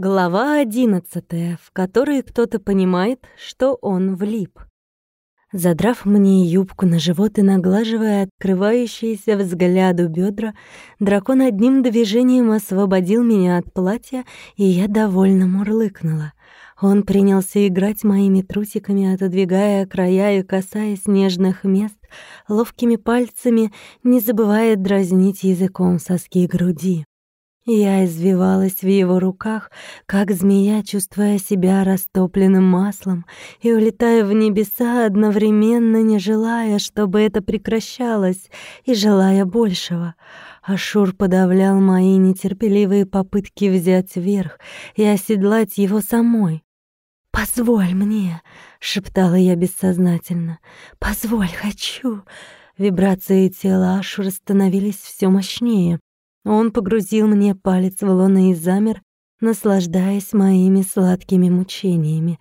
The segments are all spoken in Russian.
Глава одиннадцатая, в которой кто-то понимает, что он влип. Задрав мне юбку на живот и наглаживая открывающиеся взгляду бедра, дракон одним движением освободил меня от платья, и я довольно мурлыкнула. Он принялся играть моими трусиками, отодвигая края и касаясь нежных мест, ловкими пальцами, не забывая дразнить языком соски груди. Я извивалась в его руках, как змея, чувствуя себя растопленным маслом, и улетая в небеса, одновременно не желая, чтобы это прекращалось, и желая большего. Ашур подавлял мои нетерпеливые попытки взять верх и оседлать его самой. «Позволь мне!» — шептала я бессознательно. «Позволь, хочу!» Вибрации тела Ашура становились все мощнее. Он погрузил мне палец в лоно и замер, наслаждаясь моими сладкими мучениями.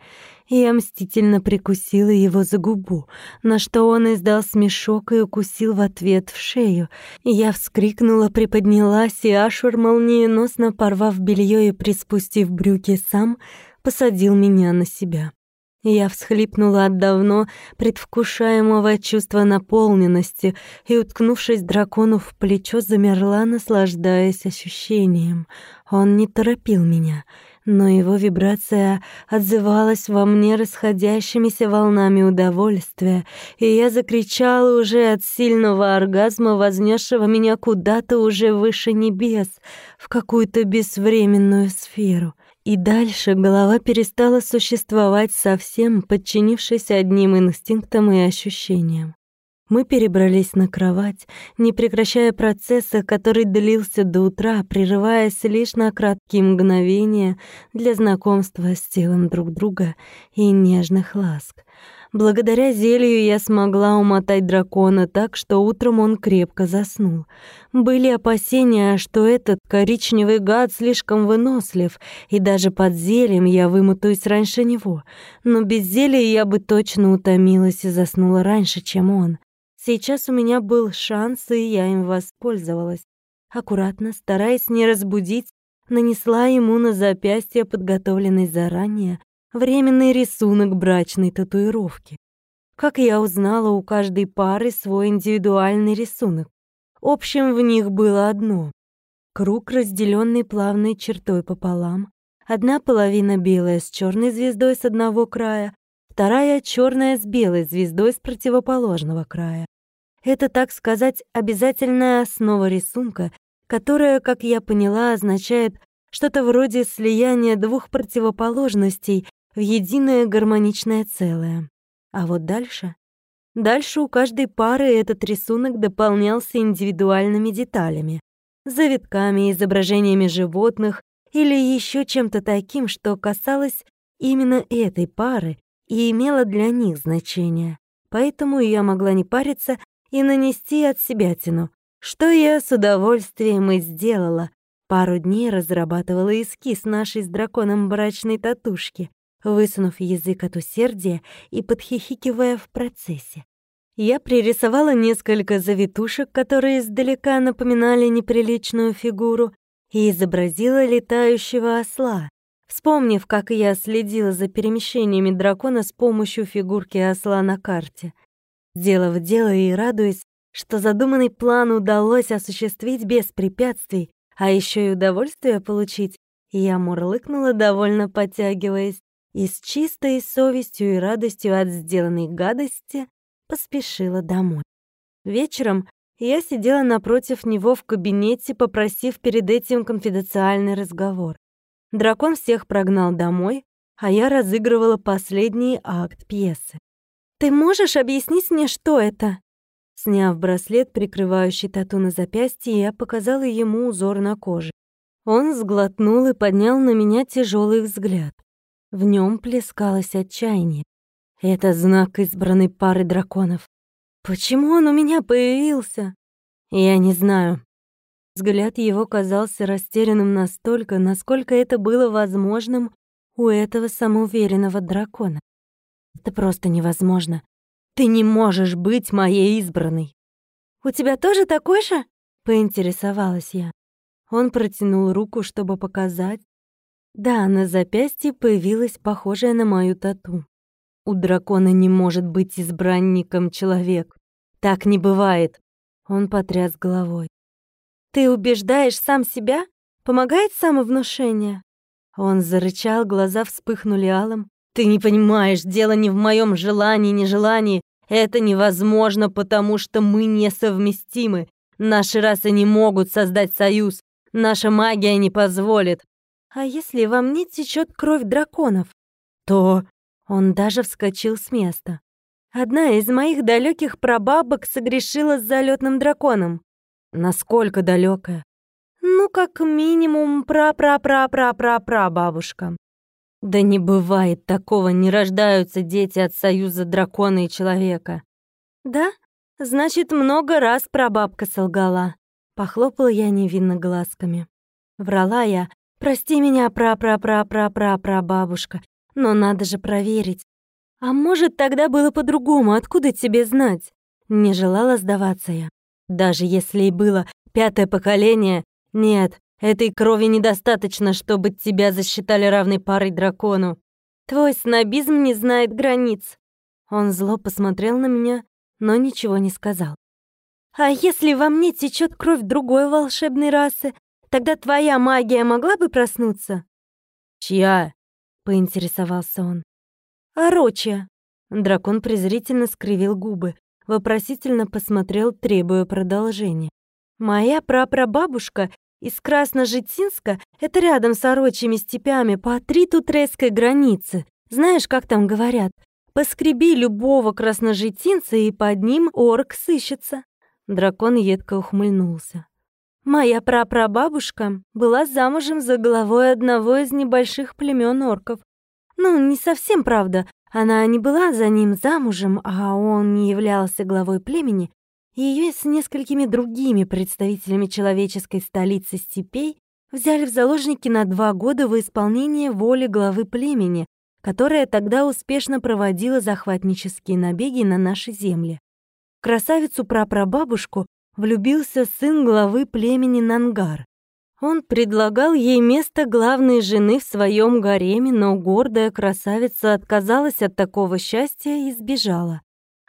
Я мстительно прикусила его за губу, на что он издал смешок и укусил в ответ в шею. Я вскрикнула, приподнялась, и Ашур, молниеносно порвав белье и приспустив брюки сам, посадил меня на себя. Я всхлипнула от давно предвкушаемого чувства наполненности и, уткнувшись дракону в плечо, замерла, наслаждаясь ощущением. Он не торопил меня, но его вибрация отзывалась во мне расходящимися волнами удовольствия, и я закричала уже от сильного оргазма, вознесшего меня куда-то уже выше небес, в какую-то безвременную сферу — и дальше голова перестала существовать совсем, подчинившись одним инстинктам и ощущениям. Мы перебрались на кровать, не прекращая процесса, который длился до утра, прерываясь лишь на краткие мгновения для знакомства с телом друг друга и нежных ласк. Благодаря зелью я смогла умотать дракона так, что утром он крепко заснул. Были опасения, что этот коричневый гад слишком вынослив, и даже под зельем я вымотаюсь раньше него. Но без зелья я бы точно утомилась и заснула раньше, чем он. Сейчас у меня был шанс, и я им воспользовалась. Аккуратно, стараясь не разбудить, нанесла ему на запястье, подготовленный заранее, временный рисунок брачной татуировки. Как я узнала, у каждой пары свой индивидуальный рисунок. Общим в них было одно — круг, разделенный плавной чертой пополам, одна половина белая с черной звездой с одного края, вторая черная с белой звездой с противоположного края. Это, так сказать, обязательная основа рисунка, которая, как я поняла, означает что-то вроде слияния двух противоположностей в единое гармоничное целое. А вот дальше? Дальше у каждой пары этот рисунок дополнялся индивидуальными деталями, завитками, изображениями животных или еще чем-то таким, что касалось именно этой пары и имело для них значение. Поэтому я могла не париться и нанести от себя тяну, что я с удовольствием и сделала. Пару дней разрабатывала эскиз нашей с драконом брачной татушки высунув язык от усердия и подхихикивая в процессе. Я пририсовала несколько завитушек, которые издалека напоминали неприличную фигуру, и изобразила летающего осла, вспомнив, как я следила за перемещениями дракона с помощью фигурки осла на карте. Сделав дело и радуясь, что задуманный план удалось осуществить без препятствий, а еще и удовольствие получить, я мурлыкнула, довольно подтягиваясь, и с чистой совестью и радостью от сделанной гадости поспешила домой. Вечером я сидела напротив него в кабинете, попросив перед этим конфиденциальный разговор. Дракон всех прогнал домой, а я разыгрывала последний акт пьесы. «Ты можешь объяснить мне, что это?» Сняв браслет, прикрывающий тату на запястье, я показала ему узор на коже. Он сглотнул и поднял на меня тяжелый взгляд. В нем плескалось отчаяние. Это знак избранной пары драконов. Почему он у меня появился? Я не знаю. Взгляд его казался растерянным настолько, насколько это было возможным у этого самоуверенного дракона. Это просто невозможно. Ты не можешь быть моей избранной. У тебя тоже такой же? Поинтересовалась я. Он протянул руку, чтобы показать, Да, на запястье появилась похожая на мою тату. У дракона не может быть избранником человек. Так не бывает. Он потряс головой. Ты убеждаешь сам себя? Помогает самовнушение? Он зарычал, глаза вспыхнули алым. Ты не понимаешь, дело не в моем желании, нежелании. Это невозможно, потому что мы несовместимы. Наши расы не могут создать союз. Наша магия не позволит. А если во мне течет кровь драконов? То... Он даже вскочил с места. Одна из моих далеких прабабок согрешила с залетным драконом. Насколько далекая? Ну, как минимум, пра-пра-пра-пра-пра-пра-бабушка. Да не бывает такого, не рождаются дети от союза дракона и человека. Да? Значит, много раз прабабка солгала. Похлопала я невинно глазками. Врала я. Прости меня, пра-пра-пра-пра-пра-пра-бабушка. Но надо же проверить. А может, тогда было по-другому, откуда тебе знать? Не желала сдаваться я. Даже если и было пятое поколение, нет, этой крови недостаточно, чтобы тебя засчитали равной парой дракону. Твой снобизм не знает границ. Он зло посмотрел на меня, но ничего не сказал. А если во мне течет кровь другой волшебной расы, тогда твоя магия могла бы проснуться? Чья? поинтересовался он. Орочья. Дракон презрительно скривил губы, вопросительно посмотрел, требуя продолжения. Моя прапрабабушка из Красножитинска — это рядом с орочьими степями по Тритутрейской границе. Знаешь, как там говорят? Поскреби любого красножитинца, и под ним орк сыщется. Дракон едко ухмыльнулся. Моя прапрабабушка была замужем за главой одного из небольших племен орков. Ну, не совсем правда. Она не была за ним замужем, а он не являлся главой племени, ее с несколькими другими представителями человеческой столицы степей взяли в заложники на два года в исполнение воли главы племени, которая тогда успешно проводила захватнические набеги на наши земли. Красавицу-прапрабабушку влюбился сын главы племени Нангар. Он предлагал ей место главной жены в своем гареме, но гордая красавица отказалась от такого счастья и сбежала.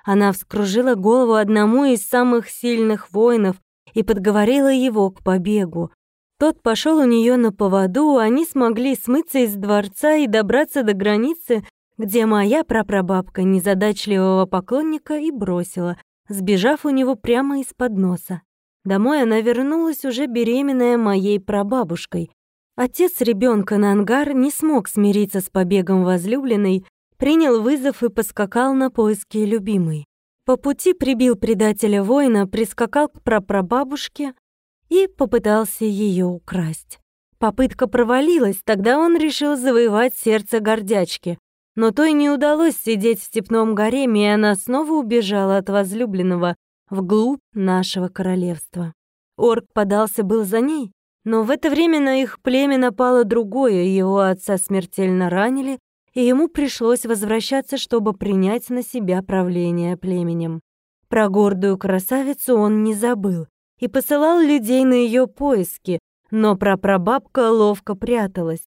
Она вскружила голову одному из самых сильных воинов и подговорила его к побегу. Тот пошел у нее на поводу, они смогли смыться из дворца и добраться до границы, где моя прапрабабка незадачливого поклонника и бросила, сбежав у него прямо из-под носа. Домой она вернулась уже беременная моей прабабушкой. Отец ребенка Нангар не смог смириться с побегом возлюбленной принял вызов и поскакал на поиски любимой. По пути прибил предателя воина, прискакал к прапрабабушке и попытался ее украсть. Попытка провалилась, тогда он решил завоевать сердце гордячки. Но той не удалось сидеть в степном гареме, и она снова убежала от возлюбленного вглубь нашего королевства. Орк подался был за ней, но в это время на их племя напало другое, его отца смертельно ранили, и ему пришлось возвращаться, чтобы принять на себя правление племенем. Про гордую красавицу он не забыл и посылал людей на ее поиски, но прапрабабка ловко пряталась.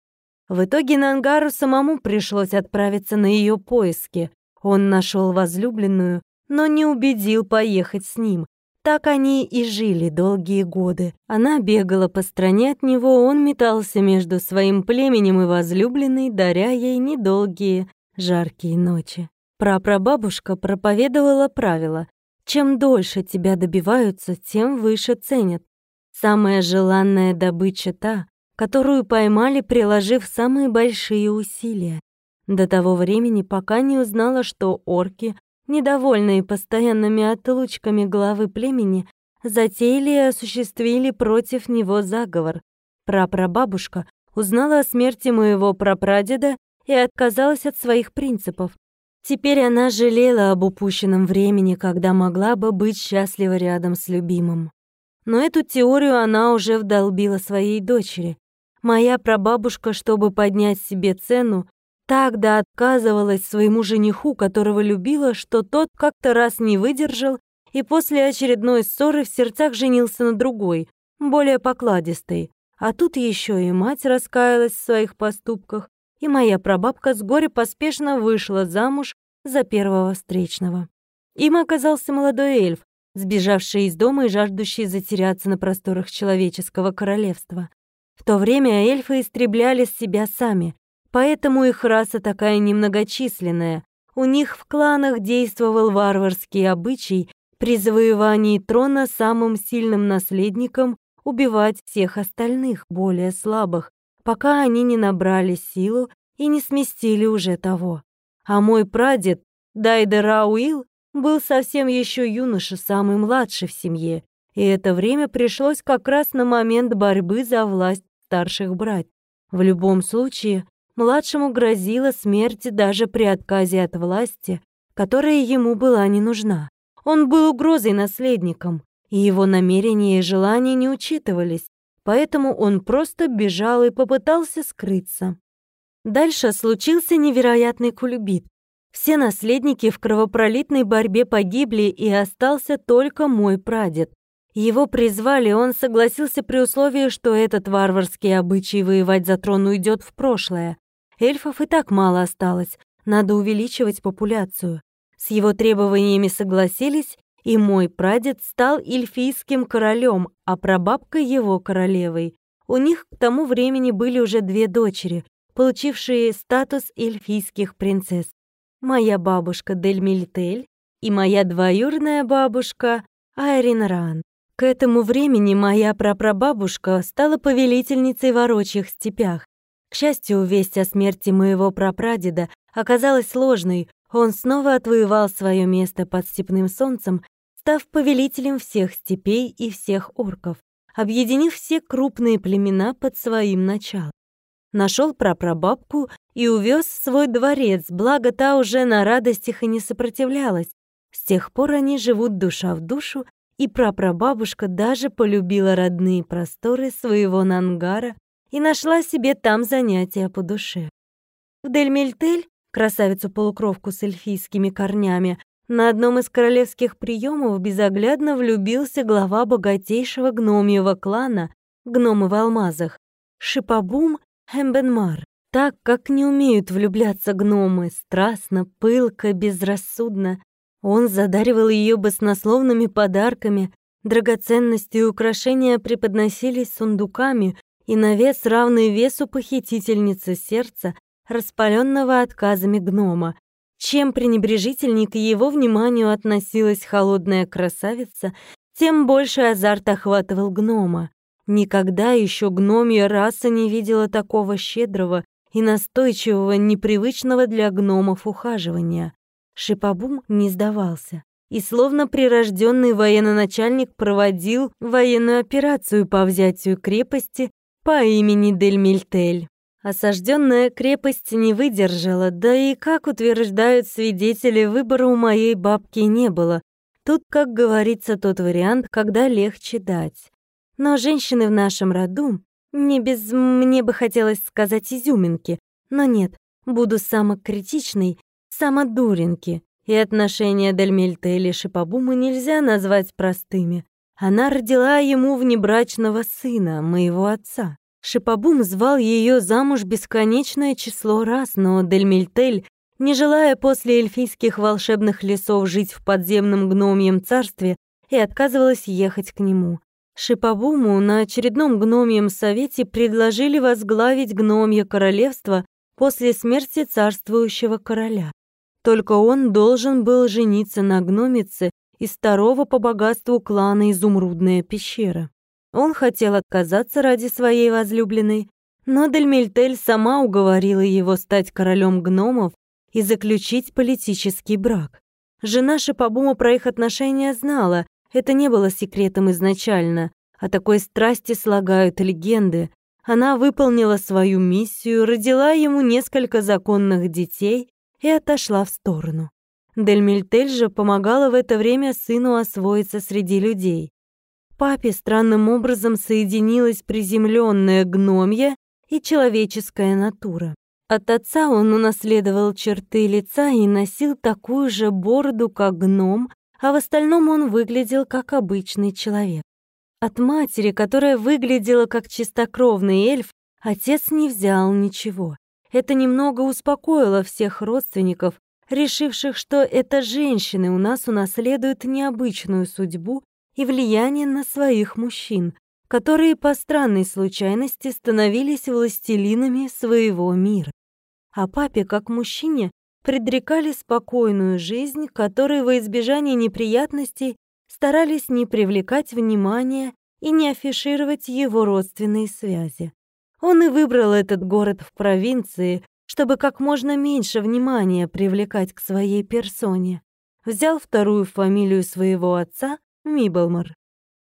В итоге Нангару самому пришлось отправиться на ее поиски. Он нашел возлюбленную, но не убедил поехать с ним, так они и жили долгие годы. Она бегала по стране от него, он метался между своим племенем и возлюбленной, даря ей недолгие, жаркие ночи. Прапрабабушка проповедовала правило «Чем дольше тебя добиваются, тем выше ценят». Самая желанная добыча та, которую поймали, приложив самые большие усилия. До того времени, пока не узнала, что орки недовольные постоянными отлучками главы племени, затеяли и осуществили против него заговор. Прапрабабушка узнала о смерти моего прапрадеда и отказалась от своих принципов. Теперь она жалела об упущенном времени, когда могла бы быть счастлива рядом с любимым. Но эту теорию она уже вдолбила своей дочери. Моя прабабушка, чтобы поднять себе цену, Тогда отказывалась своему жениху, которого любила, что тот как-то раз не выдержал и после очередной ссоры в сердцах женился на другой, более покладистой. А тут еще и мать раскаялась в своих поступках, и моя прабабка с горя поспешно вышла замуж за первого встречного. Им оказался молодой эльф, сбежавший из дома и жаждущий затеряться на просторах человеческого королевства. В то время эльфы истребляли себя сами, поэтому их раса такая немногочисленная. У них в кланах действовал варварский обычай при завоевании трона самым сильным наследником убивать всех остальных, более слабых, пока они не набрали силу и не сместили уже того. А мой прадед, Дайдер Рауил, был совсем еще юноша, самый младший в семье, и это время пришлось как раз на момент борьбы за власть старших братьев. В любом случае, младшему грозила смерть даже при отказе от власти, которая ему была не нужна. Он был угрозой наследникам, и его намерения и желания не учитывались, поэтому он просто бежал и попытался скрыться. Дальше случился невероятный кулебит. Все наследники в кровопролитной борьбе погибли, и остался только мой прадед. Его призвали, он согласился при условии, что этот варварский обычай воевать за трон уйдет в прошлое. Эльфов и так мало осталось, надо увеличивать популяцию. С его требованиями согласились, и мой прадед стал эльфийским королем, а прабабка его королевой. У них к тому времени были уже две дочери, получившие статус эльфийских принцесс моя бабушка Дельмильтель и моя двоюродная бабушка Айрин Ран. К этому времени моя прапрабабушка стала повелительницей в орочьих степях. К счастью, весть о смерти моего прапрадеда оказалась сложной. Он снова отвоевал свое место под степным солнцем, став повелителем всех степей и всех орков, объединив все крупные племена под своим началом нашел прапрабабку и увез в свой дворец, благо та уже на радостях и не сопротивлялась. С тех пор они живут душа в душу, и прапрабабушка даже полюбила родные просторы своего Нангара и нашла себе там занятия по душе. В Дельмельтель, красавицу-полукровку с эльфийскими корнями, на одном из королевских приемов безоглядно влюбился глава богатейшего гномьего клана, гномы в алмазах, Шипабум Хэмбенмар, так, как не умеют влюбляться гномы, страстно, пылко, безрассудно. Он задаривал ее баснословными подарками, драгоценности и украшения преподносились сундуками, и на вес, равный весу похитительницы сердца, распаленного отказами гнома. Чем пренебрежительней к его вниманию относилась холодная красавица, тем больше азарт охватывал гнома. Никогда еще гномья раса не видела такого щедрого и настойчивого, непривычного для гномов ухаживания. Шипабум не сдавался и словно прирожденный военноначальник проводил военную операцию по взятию крепости по имени Дельмильтель. Осажденная крепость не выдержала, да и, как утверждают свидетели, выбора у моей бабки не было. Тут, как говорится, тот вариант, когда легче дать. Но женщины в нашем роду, не без, мне бы хотелось сказать, изюминки, но нет, буду самокритичной, самодуренки, и отношения Дельмельта или Шипабума нельзя назвать простыми. Она родила ему внебрачного сына, моего отца. Шипабум звал ее замуж бесконечное число раз, но Дельмельтель, не желая после эльфийских волшебных лесов жить в подземном гномьем царстве, и отказывалась ехать к нему. Шипабуму на очередном гномьем совете предложили возглавить гномье королевство после смерти царствующего короля. Только он должен был жениться на гномице из второго по богатству клана Изумрудная пещера. Он хотел отказаться ради своей возлюбленной, но Дельмельтель сама уговорила его стать королем гномов и заключить политический брак. Жена Шипабума про их отношения знала это не было секретом изначально. О такой страсти слагают легенды. Она выполнила свою миссию, родила ему несколько законных детей и отошла в сторону. Дельмильтель же помогала в это время сыну освоиться среди людей. Папе странным образом соединилась приземленная гномья и человеческая натура. От отца он унаследовал черты лица и носил такую же бороду, как гном, а в остальном он выглядел как обычный человек. От матери, которая выглядела как чистокровный эльф, отец не взял ничего. Это немного успокоило всех родственников, решивших, что это женщины у нас унаследуют необычную судьбу и влияние на своих мужчин, которые по странной случайности становились властелинами своего мира. А папе, как мужчине, предрекали спокойную жизнь, которой во избежание неприятностей старались не привлекать внимания и не афишировать его родственные связи. Он и выбрал этот город в провинции, чтобы как можно меньше внимания привлекать к своей персоне. Взял вторую фамилию своего отца, Миблмор.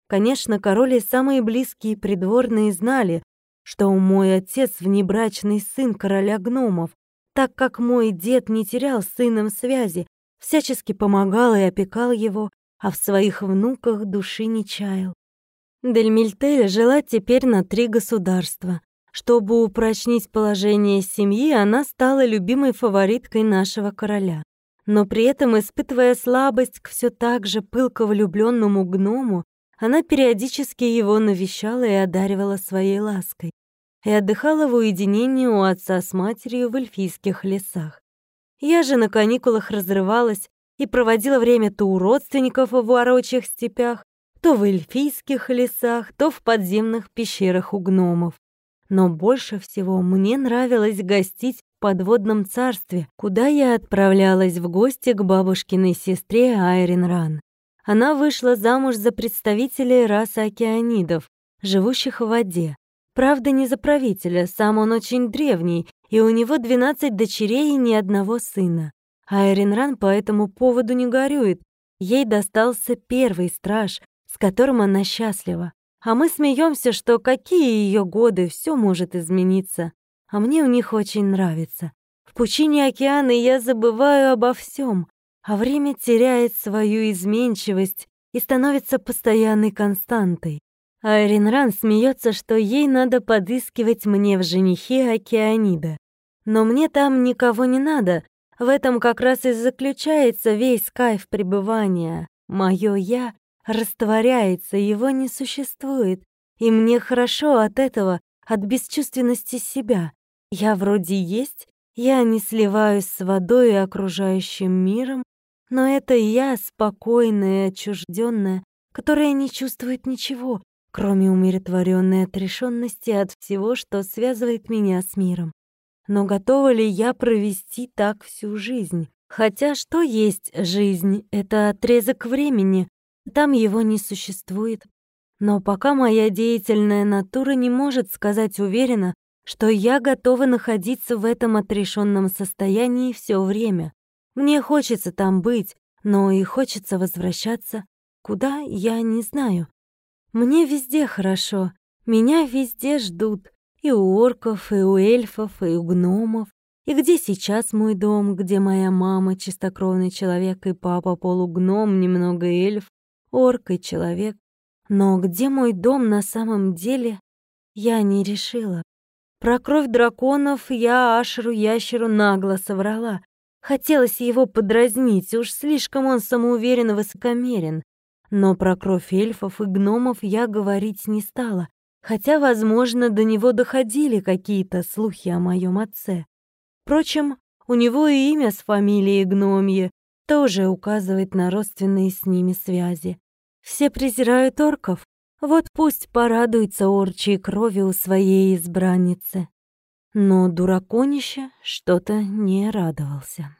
Конечно, король и самые близкие придворные знали, что мой отец внебрачный сын короля гномов, так как мой дед не терял с сыном связи, всячески помогал и опекал его, а в своих внуках души не чаял. Дельмильтель жила теперь на три государства. Чтобы упрочнить положение семьи, она стала любимой фавориткой нашего короля. Но при этом, испытывая слабость к все так же пылко влюбленному гному, она периодически его навещала и одаривала своей лаской. И отдыхала в уединении у отца с матерью в эльфийских лесах. Я же на каникулах разрывалась и проводила время то у родственников в ворочьих степях, то в эльфийских лесах, то в подземных пещерах у гномов. Но больше всего мне нравилось гостить в подводном царстве, куда я отправлялась в гости к бабушкиной сестре Айрин Ран. Она вышла замуж за представителей расы океанидов, живущих в воде. Правда, не за правителя, сам он очень древний, и у него 12 дочерей и ни одного сына. Айрин Ран по этому поводу не горюет. Ей достался первый страж, с которым она счастлива. А мы смеемся, что какие ее годы, все может измениться. А мне у них очень нравится. В пучине океана я забываю обо всем, а время теряет свою изменчивость и становится постоянной константой. Айрин Ран смеется, что ей надо подыскивать мне в женихе Океанида. Но мне там никого не надо, в этом как раз и заключается весь кайф пребывания. Моё «я» растворяется, его не существует, и мне хорошо от этого, от бесчувственности себя. Я вроде есть, я не сливаюсь с водой и окружающим миром, но это я спокойная отчужденная, которая не чувствует ничего, кроме умиротворенной отрешенности от всего, что связывает меня с миром. Но готова ли я провести так всю жизнь? Хотя что есть жизнь? Это отрезок времени. Там его не существует. Но пока моя деятельная натура не может сказать уверенно, что я готова находиться в этом отрешенном состоянии все время. Мне хочется там быть, но и хочется возвращаться. Куда, я не знаю. Мне везде хорошо, меня везде ждут. И у орков, и у эльфов, и у гномов. И где сейчас мой дом, где моя мама чистокровный человек и папа полугном, немного эльф, орк и человек. Но где мой дом на самом деле, я не решила. Про кровь драконов я Ашеру Ящеру нагло соврала. Хотелось его подразнить, уж слишком он самоуверен и высокомерен. Но про кровь эльфов и гномов я говорить не стала, хотя, возможно, до него доходили какие-то слухи о моем отце. Впрочем, у него и имя с фамилией гномье тоже указывает на родственные с ними связи. Все презирают орков, вот пусть порадуется орчей крови у своей избранницы. Но дураконище что-то не радовался.